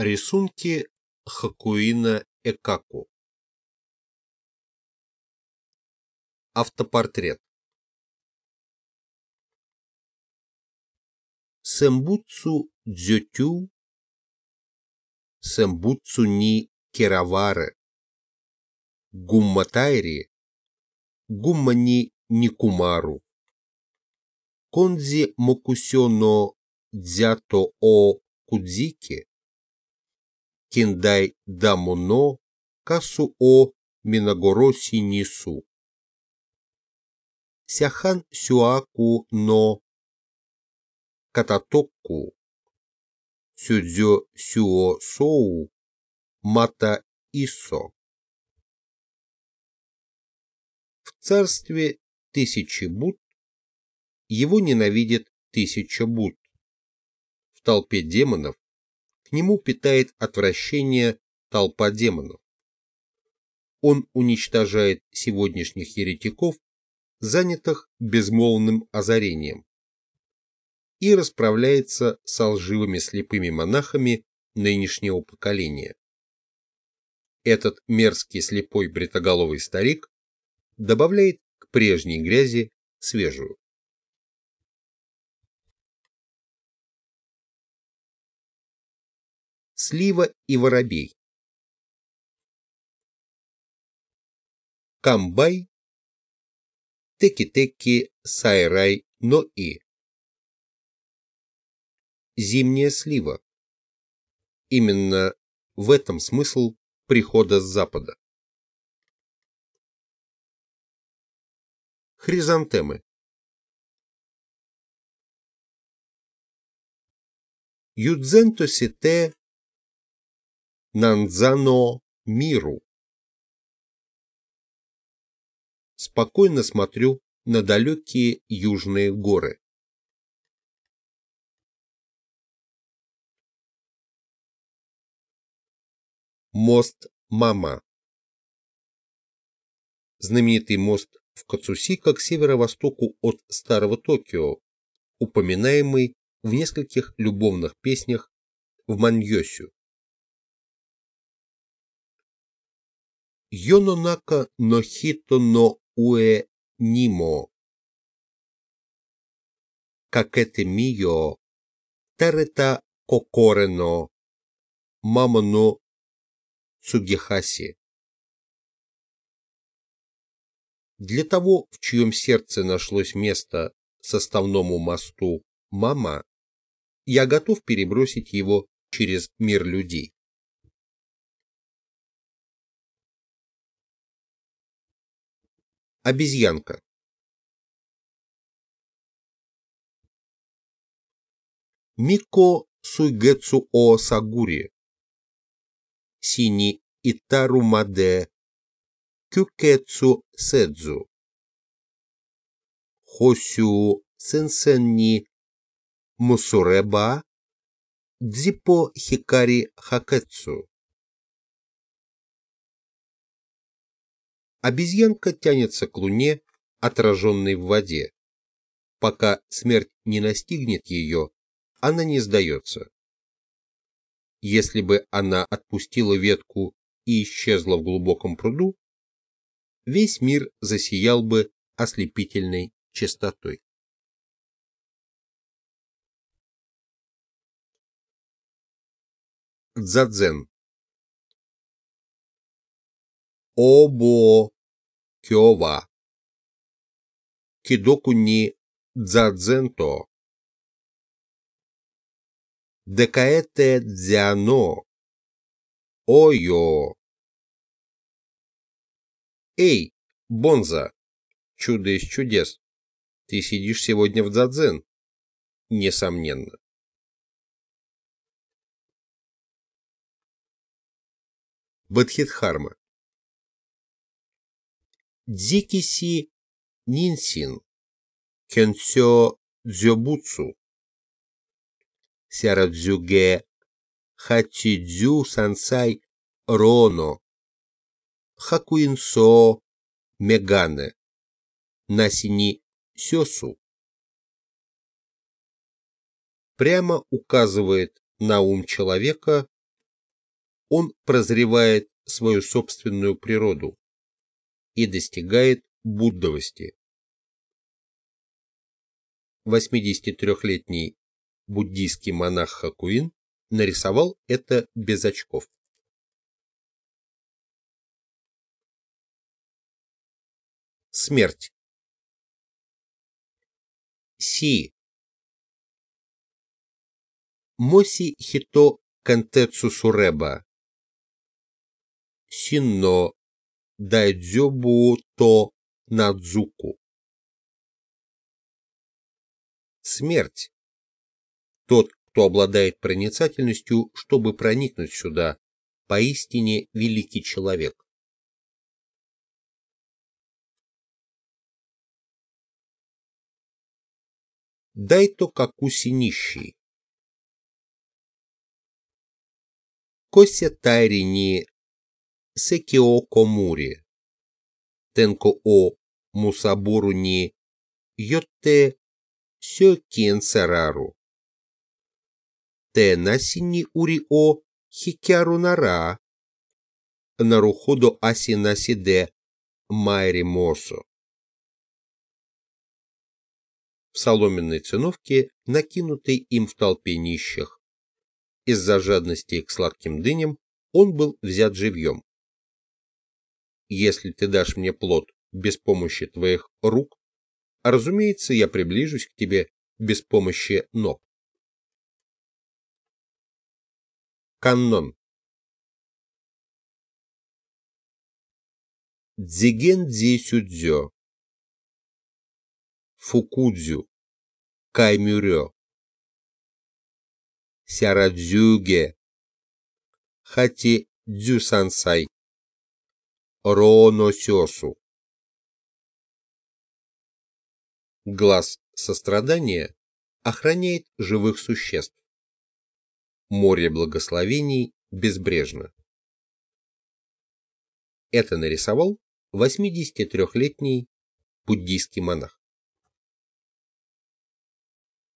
Рисунки Хакуина Экаку. Автопортрет. Сэмбуцу дзютю, Сэмбуцу ни кераваре, Гумматайри, Гумма ни никумару, Конзи мокусё но дзято о кудзики, Киндай дамуно касу о минагороси нису. Сяхан сюаку но кататокку сюдзё сюо соу мата исо. В царстве тысячи Буд его ненавидит тысяча Буд. В толпе демонов к нему питает отвращение толпа демонов. Он уничтожает сегодняшних еретиков, занятых безмолвным озарением, и расправляется с лживыми слепыми монахами нынешнего поколения. Этот мерзкий слепой бритоголовый старик добавляет к прежней грязи свежую. Слива и воробей. Камбай, теки-теки, сайрай, но и. Зимняя слива. Именно в этом смысл прихода с запада. Хризантемы. Юдзенто сите Нанзано миру. Спокойно смотрю на далекие южные горы. Мост Мама Знаменитый мост в Кацусика к северо-востоку от Старого Токио, упоминаемый в нескольких любовных песнях в Маньосю. Йононака но хито но уэ нимо. Какете мио, терета кокоре но, мамо но цугихаси. Для того, в чьем сердце нашлось место составному мосту «Мама», я готов перебросить его через мир людей. Обезьянка. Мико суйгэцу о сагури. Сини итару маде. Кюкэцу сэдзу. Хосю сенсен ни мусуреба. Дзипо хикари хакэцу. Обезьянка тянется к луне, отраженной в воде. Пока смерть не настигнет ее, она не сдается. Если бы она отпустила ветку и исчезла в глубоком пруду, весь мир засиял бы ослепительной чистотой. Дзадзен Обо Кёва Кидоку ни дзадзенто. Декаэте дзяно. Ойо. Эй, Бонза, чудо из чудес, ты сидишь сегодня в дзадзен? Несомненно. Бадхидхарма Дзикиси Нинсин, Кенсё Дзёбуцу, Сярадзюге Хачидзю Сансай Роно, Хакуинсо Мегане, Насини Сёсу. Прямо указывает на ум человека он прозревает свою собственную природу и достигает буддовости. 83-летний буддийский монах Хакуин нарисовал это без очков. Смерть. Си. Моси хито кантецу суреба. Синно дайдзёбу то надзуку. Смерть. Тот, кто обладает проницательностью, чтобы проникнуть сюда, поистине великий человек. Дайто Какуси нищий. Кося Тайри ни Секио Комури. Тенко О Мусабуру ни Йотте Сёкин Сарару. Те Насини Ури О Хикяру Нара. Нарухудо Аси Насиде Майри Мосо в соломенной циновке, накинутой им в толпе нищих. Из-за жадности к сладким дыням он был взят живьем. Если ты дашь мне плод без помощи твоих рук, разумеется, я приближусь к тебе без помощи ног. Каннон. Дзиген дзи сюдзё. Фукудзю, Каймюрё, Сярадзюге, Хати Дзюсансай, Рооносёсу. Глаз сострадания охраняет живых существ. Море благословений безбрежно. Это нарисовал 83-летний буддийский монах.